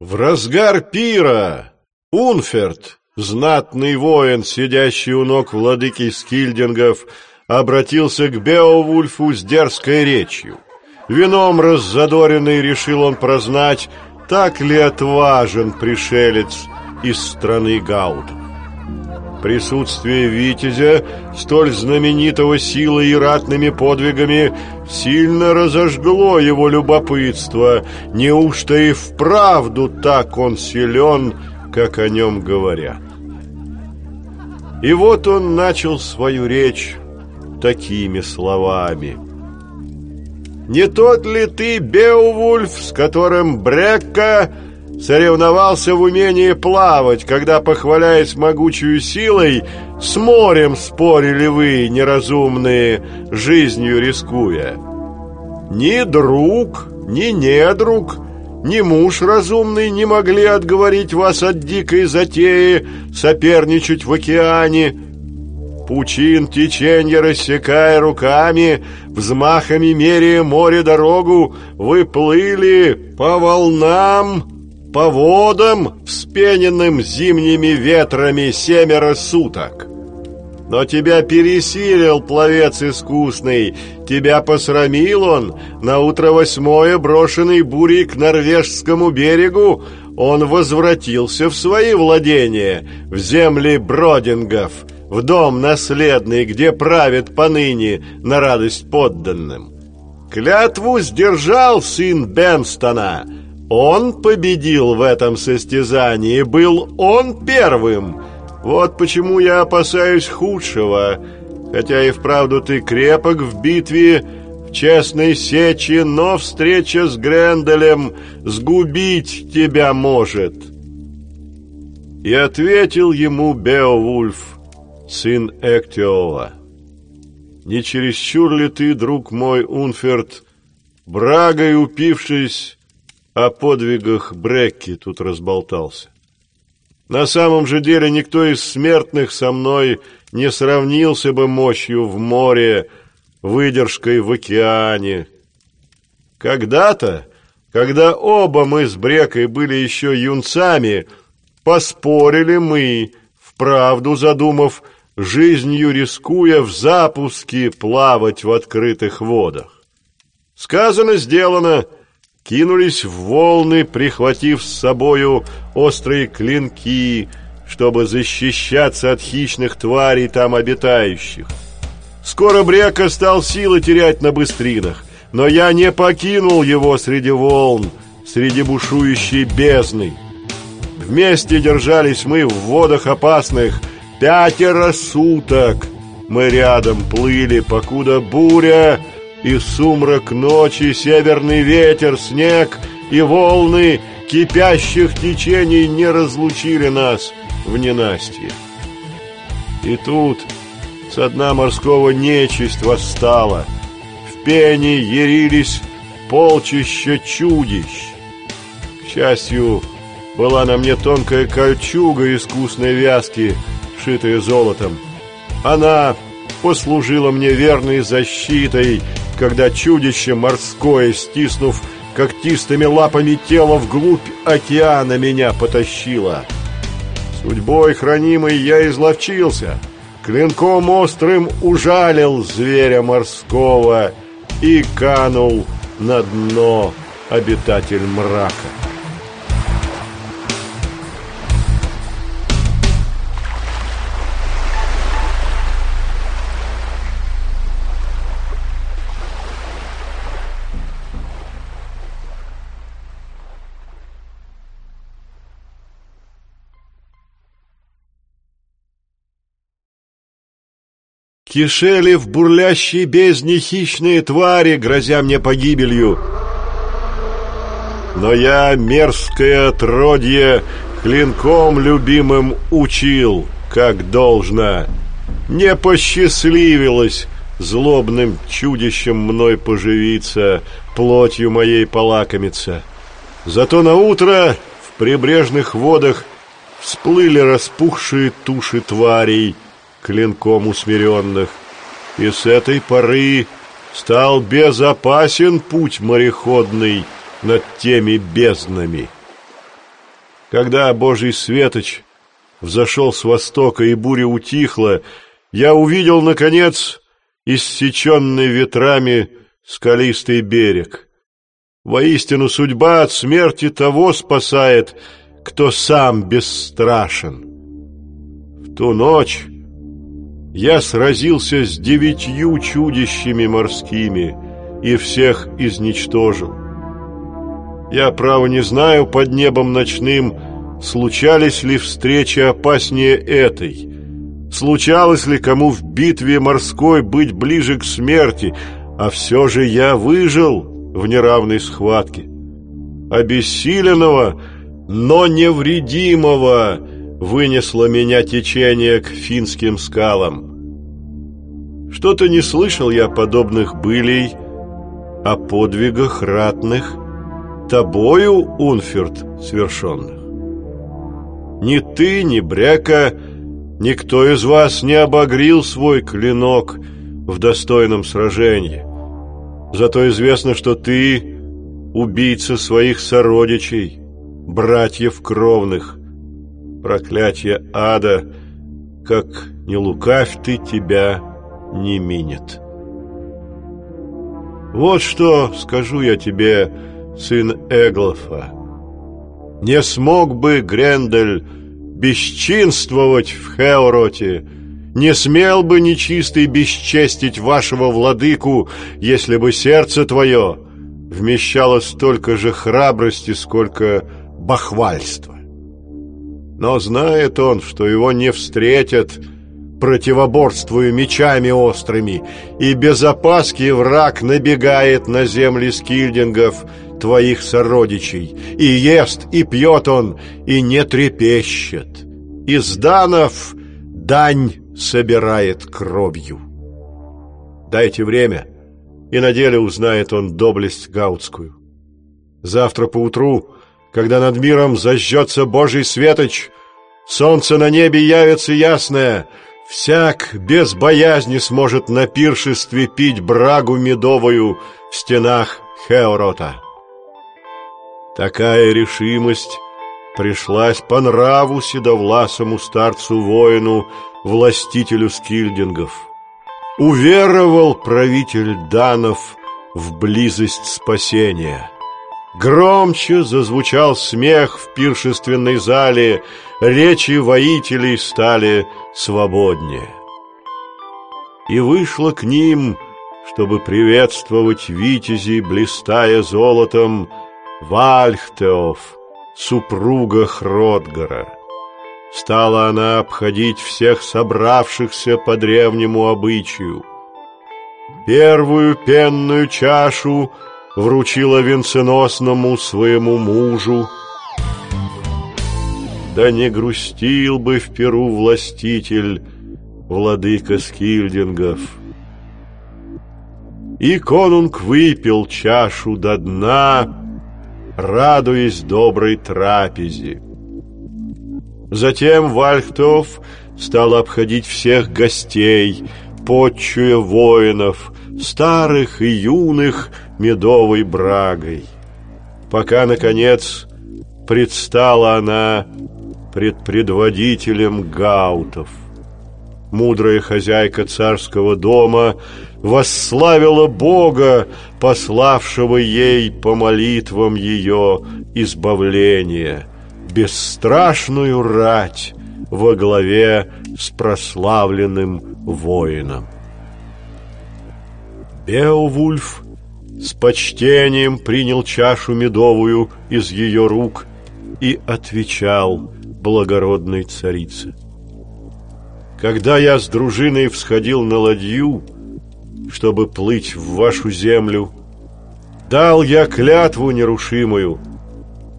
В разгар пира Унферт, знатный воин, сидящий у ног владыки Скильдингов, обратился к Беовульфу с дерзкой речью. Вином раззадоренный решил он прознать, так ли отважен пришелец из страны Гаудов. Присутствие Витязя, столь знаменитого силой и ратными подвигами, сильно разожгло его любопытство. Неужто и вправду так он силен, как о нем говорят? И вот он начал свою речь такими словами. «Не тот ли ты, Беовульф, с которым Брекка соревновался в умении плавать, когда, похваляясь могучую силой, с морем спорили вы, неразумные, жизнью рискуя. Ни друг, ни недруг, ни муж разумный не могли отговорить вас от дикой затеи соперничать в океане, Пучин теченья рассекая руками, взмахами меряя море дорогу, вы плыли по волнам, по водам, вспененным зимними ветрами семеро суток. Но тебя пересилил пловец искусный, тебя посрамил он, на утро восьмое брошенный бурей к норвежскому берегу, он возвратился в свои владения, в земли бродингов, в дом наследный, где правит поныне на радость подданным. Клятву сдержал сын Бенстона — он победил в этом состязании, был он первым. Вот почему я опасаюсь худшего. Хотя и вправду ты крепок в битве, в честной сече, но встреча с Гренделем сгубить тебя может. И ответил ему Беовульф, сын Эктиола. Не чересчур ли ты, друг мой Унферт, брагой упившись, о подвигах Брекки тут разболтался. На самом же деле никто из смертных со мной не сравнился бы мощью в море, выдержкой в океане. Когда-то, когда оба мы с Брекой были еще юнцами, поспорили мы, вправду задумав, жизнью рискуя в запуске плавать в открытых водах. Сказано, сделано — кинулись в волны, прихватив с собою острые клинки, чтобы защищаться от хищных тварей там обитающих. Скоро Брека стал силы терять на быстринах, но я не покинул его среди волн, среди бушующей бездны. Вместе держались мы в водах опасных пятеро суток. Мы рядом плыли, покуда буря и сумрак ночи, северный ветер, снег и волны кипящих течений не разлучили нас в ненастье. И тут со дна морского нечисть восстала, в пене ярились полчища чудищ. К счастью, была на мне тонкая кольчуга искусной вязки, шитая золотом. Она послужила мне верной защитой когда чудище морское, стиснув когтистыми лапами тело вглубь океана, меня потащило. Судьбой хранимой я изловчился, клинком острым ужалил зверя морского и канул на дно обитатель мрака. Кишели в бурлящей бездне хищные твари, грозя мне погибелью. Но я, мерзкое отродье, клинком любимым учил, как должно. Не посчастливилось злобным чудищем мной поживиться, плотью моей полакомиться. Зато на утро в прибрежных водах всплыли распухшие туши тварей — клинком усмиренных, и с этой поры стал безопасен путь мореходный над теми безднами. Когда Божий светоч взошел с востока и буря утихла, я увидел, наконец, иссеченный ветрами скалистый берег. Воистину, судьба от смерти того спасает, кто сам бесстрашен. В ту ночь я сразился с девятью чудищами морскими и всех изничтожил. Я, право, не знаю под небом ночным, случались ли встречи опаснее этой. Случалось ли кому в битве морской быть ближе к смерти, а все же я выжил в неравной схватке. Обессиленного, но невредимого вынесло меня течение к финским скалам. Что-то не слышал я подобных былей о подвигах ратных, тобою, Унферт, свершенных. Ни ты, ни Брека, никто из вас не обогрил свой клинок в достойном сражении. Зато известно, что ты убийца своих сородичей, братьев кровных. Проклятие ада, как не лукавь ты, тебя не минет. Вот что скажу я тебе, сын Эглофа. Не смог бы Грендель бесчинствовать в Хеороте, не смел бы нечистый бесчестить вашего владыку, если бы сердце твое вмещало столько же храбрости, сколько бахвальства. Но знает он, что его не встретят, противоборствуя мечами острыми, и без опаски враг набегает на земли скильдингов, твоих сородичей, и ест, и пьет он, и не трепещет. Из данов дань собирает кровью. Дайте время, и на деле узнает он доблесть гаутскую. Завтра поутру, когда над миром зажжется Божий светоч, солнце на небе явится ясное, всяк без боязни сможет на пиршестве пить брагу медовую в стенах Хеорота. Такая решимость пришлась по нраву седовласому старцу-воину, властителю скильдингов. Уверовал правитель Данов в близость спасения. Громче зазвучал смех в пиршественной зале, речи воителей стали свободнее. И вышло к ним, чтобы приветствовать витязи, блистая золотом, Вальхтеоф, супруга Хродгара. Стала она обходить всех собравшихся по древнему обычаю. Первую пенную чашу вручила венценосному своему мужу. Да не грустил бы в Перу властитель, владыка скильдингов. И конунг выпил чашу до дна, радуясь доброй трапезе. Затем Вальхтов стал обходить всех гостей, подчуя воинов, старых и юных, медовой брагой. Пока, наконец, предстала она пред предводителем гаутов. Мудрая хозяйка царского дома восславила Бога, пославшего ей по молитвам ее избавление, бесстрашную рать во главе с прославленным воином. Беовульф с почтением принял чашу медовую из ее рук и отвечал благородной царице. Когда я с дружиной всходил на ладью, чтобы плыть в вашу землю, дал я клятву нерушимую,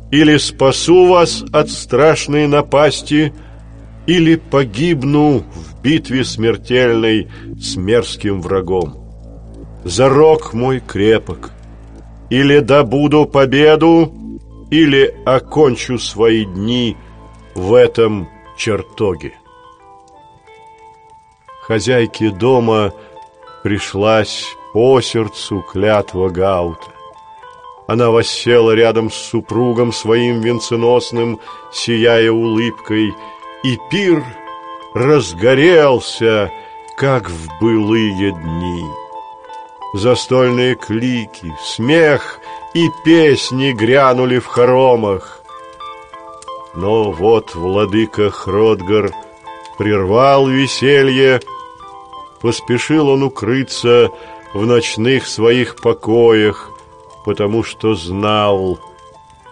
или спасу вас от страшной напасти, или погибну в битве смертельной с мерзким врагом. Зарок мой крепок, или добуду победу, или окончу свои дни в этом чертоге хозяйке дома пришлась по сердцу клятва Гаута. Она воссела рядом с супругом своим венценосным, сияя улыбкой, и пир разгорелся, как в былые дни. Застольные клики, смех и песни грянули в хоромах. Но вот владыка Хродгар прервал веселье, поспешил он укрыться в ночных своих покоях, потому что знал,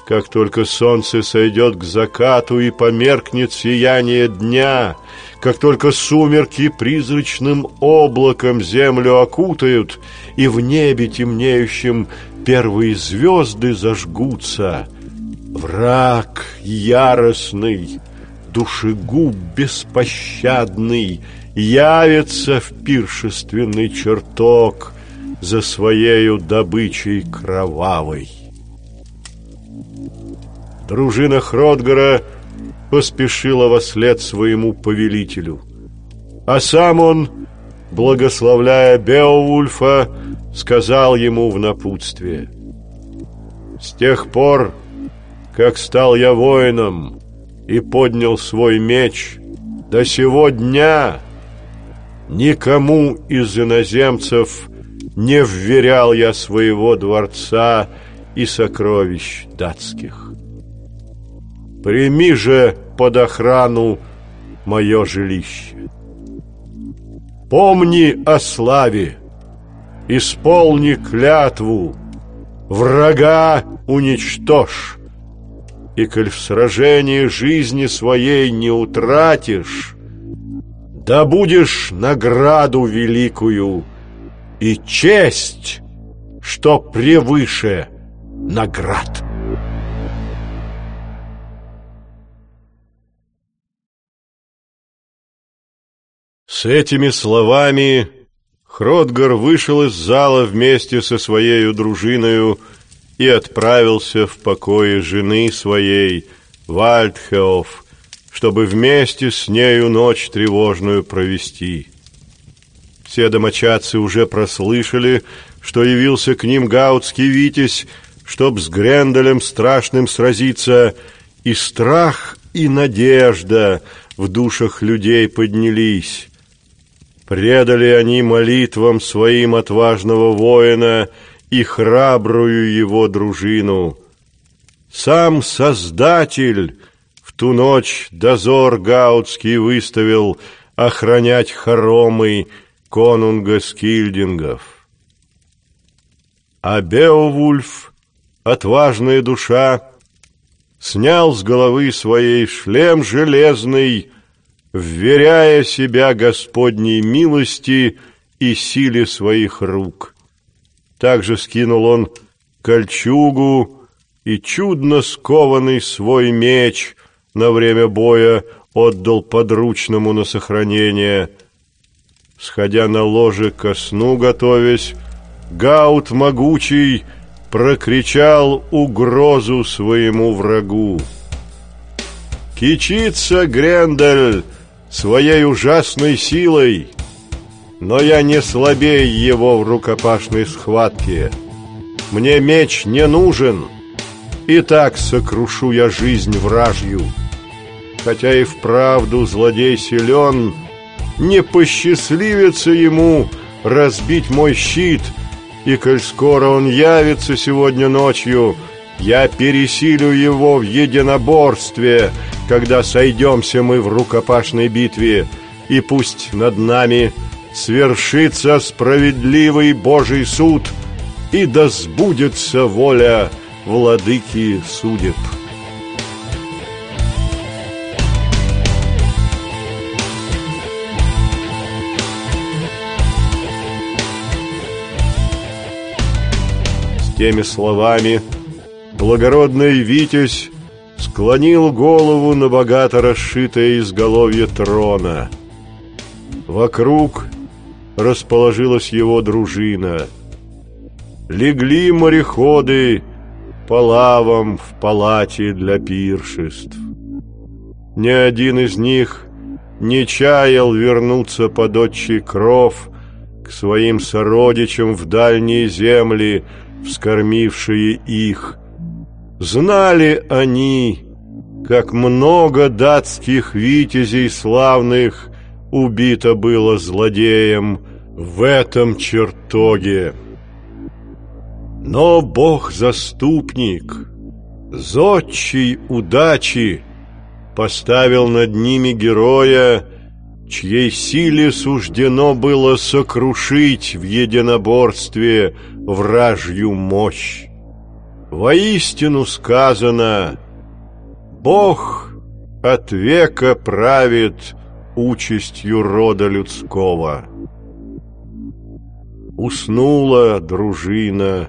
как только солнце сойдет к закату и померкнет сияние дня, как только сумерки призрачным облаком землю окутают, и в небе темнеющем первые звезды зажгутся, враг яростный, душегуб беспощадный явится в пиршественный чертог за своею добычей кровавой. Дружина Хродгара поспешила во след своему повелителю, а сам он, благословляя Беовульфа, сказал ему в напутствие «С тех пор, как стал я воином и поднял свой меч, до сего дня никому из иноземцев не вверял я своего дворца и сокровищ датских. Прими же под охрану мое жилище. Помни о славе, исполни клятву, врага уничтожь, и коль в сражении жизни своей не утратишь, да будешь награду великую и честь, что превыше наград. С этими словами Хродгар вышел из зала вместе со своей дружиною и отправился в покое жены своей, Вальдхеоф, чтобы вместе с нею ночь тревожную провести. Все домочадцы уже прослышали, что явился к ним гаутский витязь, чтоб с Гренделем страшным сразиться, и страх, и надежда в душах людей поднялись. Предали они молитвам своим отважного воина и храбрую его дружину. Сам Создатель в ту ночь дозор гаутский выставил охранять хоромы конунга Скильдингов. А Беовульф, отважная душа, снял с головы своей шлем железный, вверяя себя Господней милости и силе своих рук. Также скинул он кольчугу и чудно скованный свой меч на время боя отдал подручному на сохранение. Сходя на ложе ко сну готовясь, Гаут могучий прокричал угрозу своему врагу. «Кичится Грендель своей ужасной силой!» но я не слабее его в рукопашной схватке. Мне меч не нужен, и так сокрушу я жизнь вражью. Хотя и вправду злодей силен, не посчастливится ему разбить мой щит, и коль скоро он явится сегодня ночью, я пересилю его в единоборстве, когда сойдемся мы в рукопашной битве, и пусть над нами свершится справедливый Божий суд, и да сбудется воля владыки судеб. С теми словами благородный Витязь склонил голову на богато расшитое изголовье трона. Вокруг расположилась его дружина. Легли мореходы по лавам в палате для пиршеств. Ни один из них не чаял вернуться под отчий кров к своим сородичам в дальние земли, вскормившие их. Знали они, как много датских витязей славных убито было злодеем в этом чертоге. Но Бог-заступник, зодчий удачи, поставил над ними героя, чьей силе суждено было сокрушить в единоборстве вражью мощь. Воистину сказано, Бог от века правит участью рода людского. Уснула дружина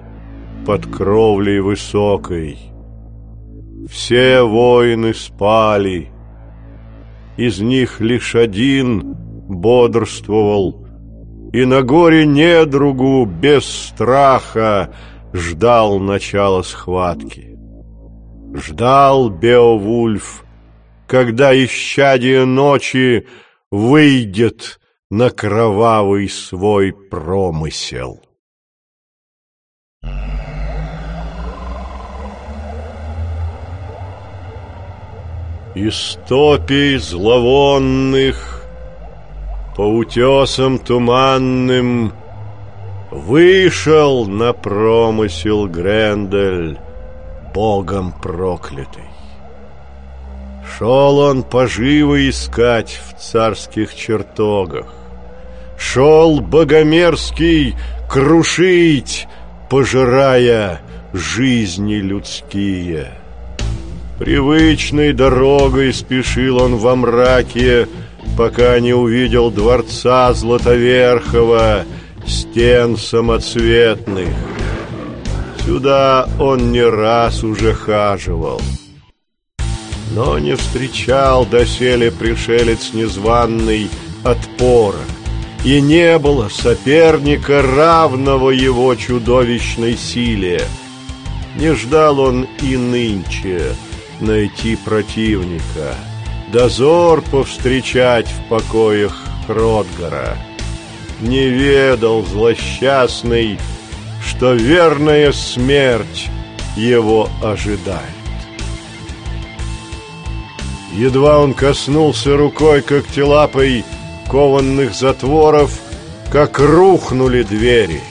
под кровлей высокой. Все воины спали. Из них лишь один бодрствовал, и на горе недругу без страха ждал начала схватки. Ждал Беовульф, когда исчадие ночи выйдет на кровавый свой промысел. Из топей зловонных по утесам туманным Вышел на промысел Грендель, богом проклятый. Шел он поживо искать в царских чертогах. Шел богомерзкий крушить, пожирая жизни людские. Привычной дорогой спешил он во мраке, пока не увидел дворца Златоверхова, стен самоцветных. Сюда он не раз уже хаживал но не встречал доселе пришелец незваный отпора, и не было соперника, равного его чудовищной силе. Не ждал он и нынче найти противника, дозор повстречать в покоях Хродгара. Не ведал злосчастный, что верная смерть его ожидает. Едва он коснулся рукой когтелапой кованных затворов, как рухнули двери.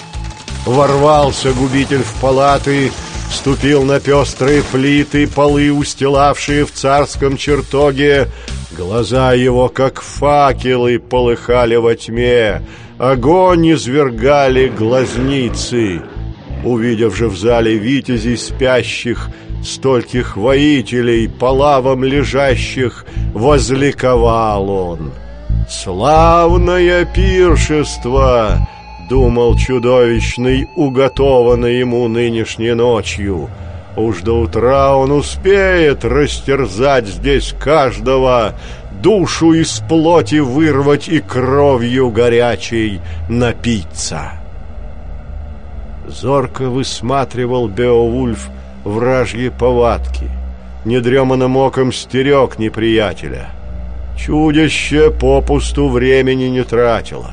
Ворвался губитель в палаты, ступил на пестрые плиты, полы, устилавшие в царском чертоге. Глаза его, как факелы, полыхали во тьме, огонь извергали глазницы. Увидев же в зале витязей спящих, Стольких воителей, по лавам лежащих, возликовал он. «Славное пиршество!» — думал чудовищный, уготованный ему нынешней ночью. «Уж до утра он успеет растерзать здесь каждого, душу из плоти вырвать и кровью горячей напиться!» Зорко высматривал Беовульф вражьи повадки. Недреманным оком стерег неприятеля. Чудище попусту времени не тратило.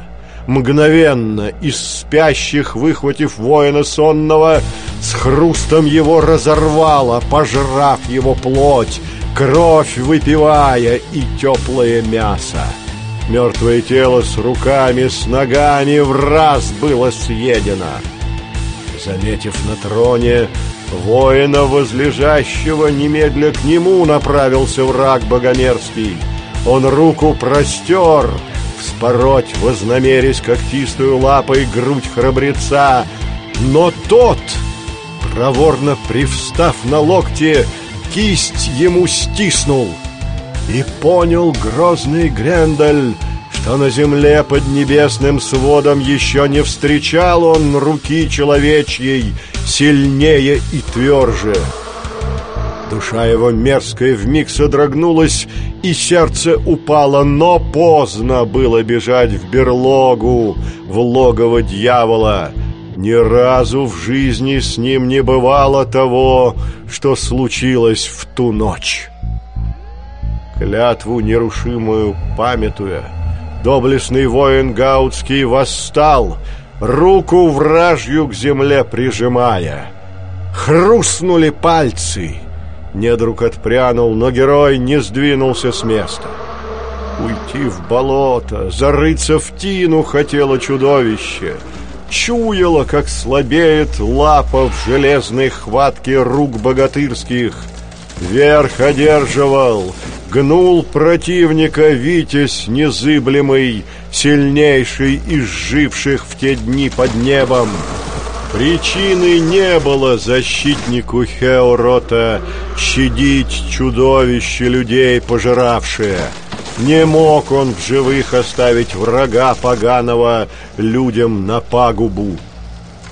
Мгновенно из спящих, выхватив воина сонного, с хрустом его разорвало, пожрав его плоть, кровь выпивая и теплое мясо. Мертвое тело с руками, с ногами в раз было съедено. Заметив на троне Воина возлежащего немедля к нему направился враг богомерзкий. Он руку простер, вспороть вознамерясь когтистую лапой грудь храбреца. Но тот, проворно привстав на локте, кисть ему стиснул. И понял грозный Грендаль, что на земле под небесным сводом еще не встречал он руки человечьей, сильнее и тверже. Душа его мерзкая вмиг содрогнулась, и сердце упало, но поздно было бежать в берлогу, в логово дьявола. Ни разу в жизни с ним не бывало того, что случилось в ту ночь. Клятву нерушимую памятуя, Доблестный воин Гаутский восстал, руку вражью к земле прижимая. Хрустнули пальцы. Недруг отпрянул, но герой не сдвинулся с места. Уйти в болото, зарыться в тину хотело чудовище. Чуяло, как слабеет лапа в железной хватке рук богатырских. Верх одерживал, гнул противника Витязь незыблемый, сильнейший из живших в те дни под небом. Причины не было защитнику Хеорота щадить чудовище людей пожиравшее. Не мог он в живых оставить врага поганого людям на пагубу.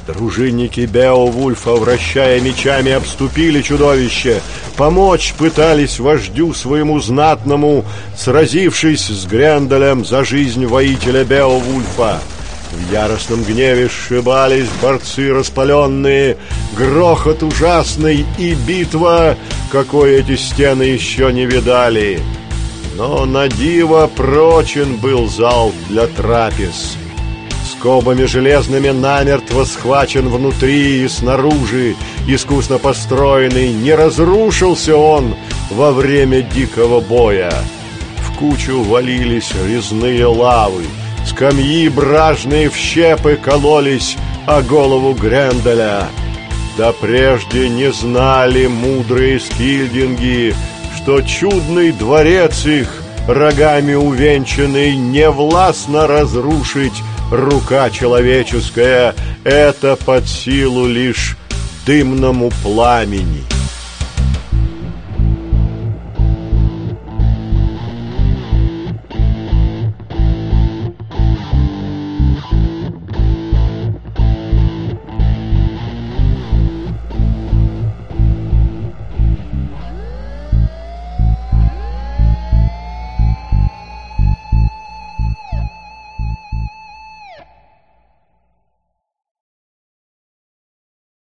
Дружинники Беовульфа, вращая мечами, обступили чудовище, помочь пытались вождю своему знатному, сразившись с Гренделем за жизнь воителя Беовульфа. В яростном гневе сшибались борцы распаленные, грохот ужасный и битва, какой эти стены еще не видали. Но на диво прочен был зал для трапез. Скобами железными намертво схвачен внутри и снаружи, искусно построенный, не разрушился он во время дикого боя. В кучу валились резные лавы, скамьи бражные в щепы кололись о голову Гренделя. Да прежде не знали мудрые скильдинги, что чудный дворец их, рогами увенчанный, не властно разрушить рука человеческая — это под силу лишь дымному пламени.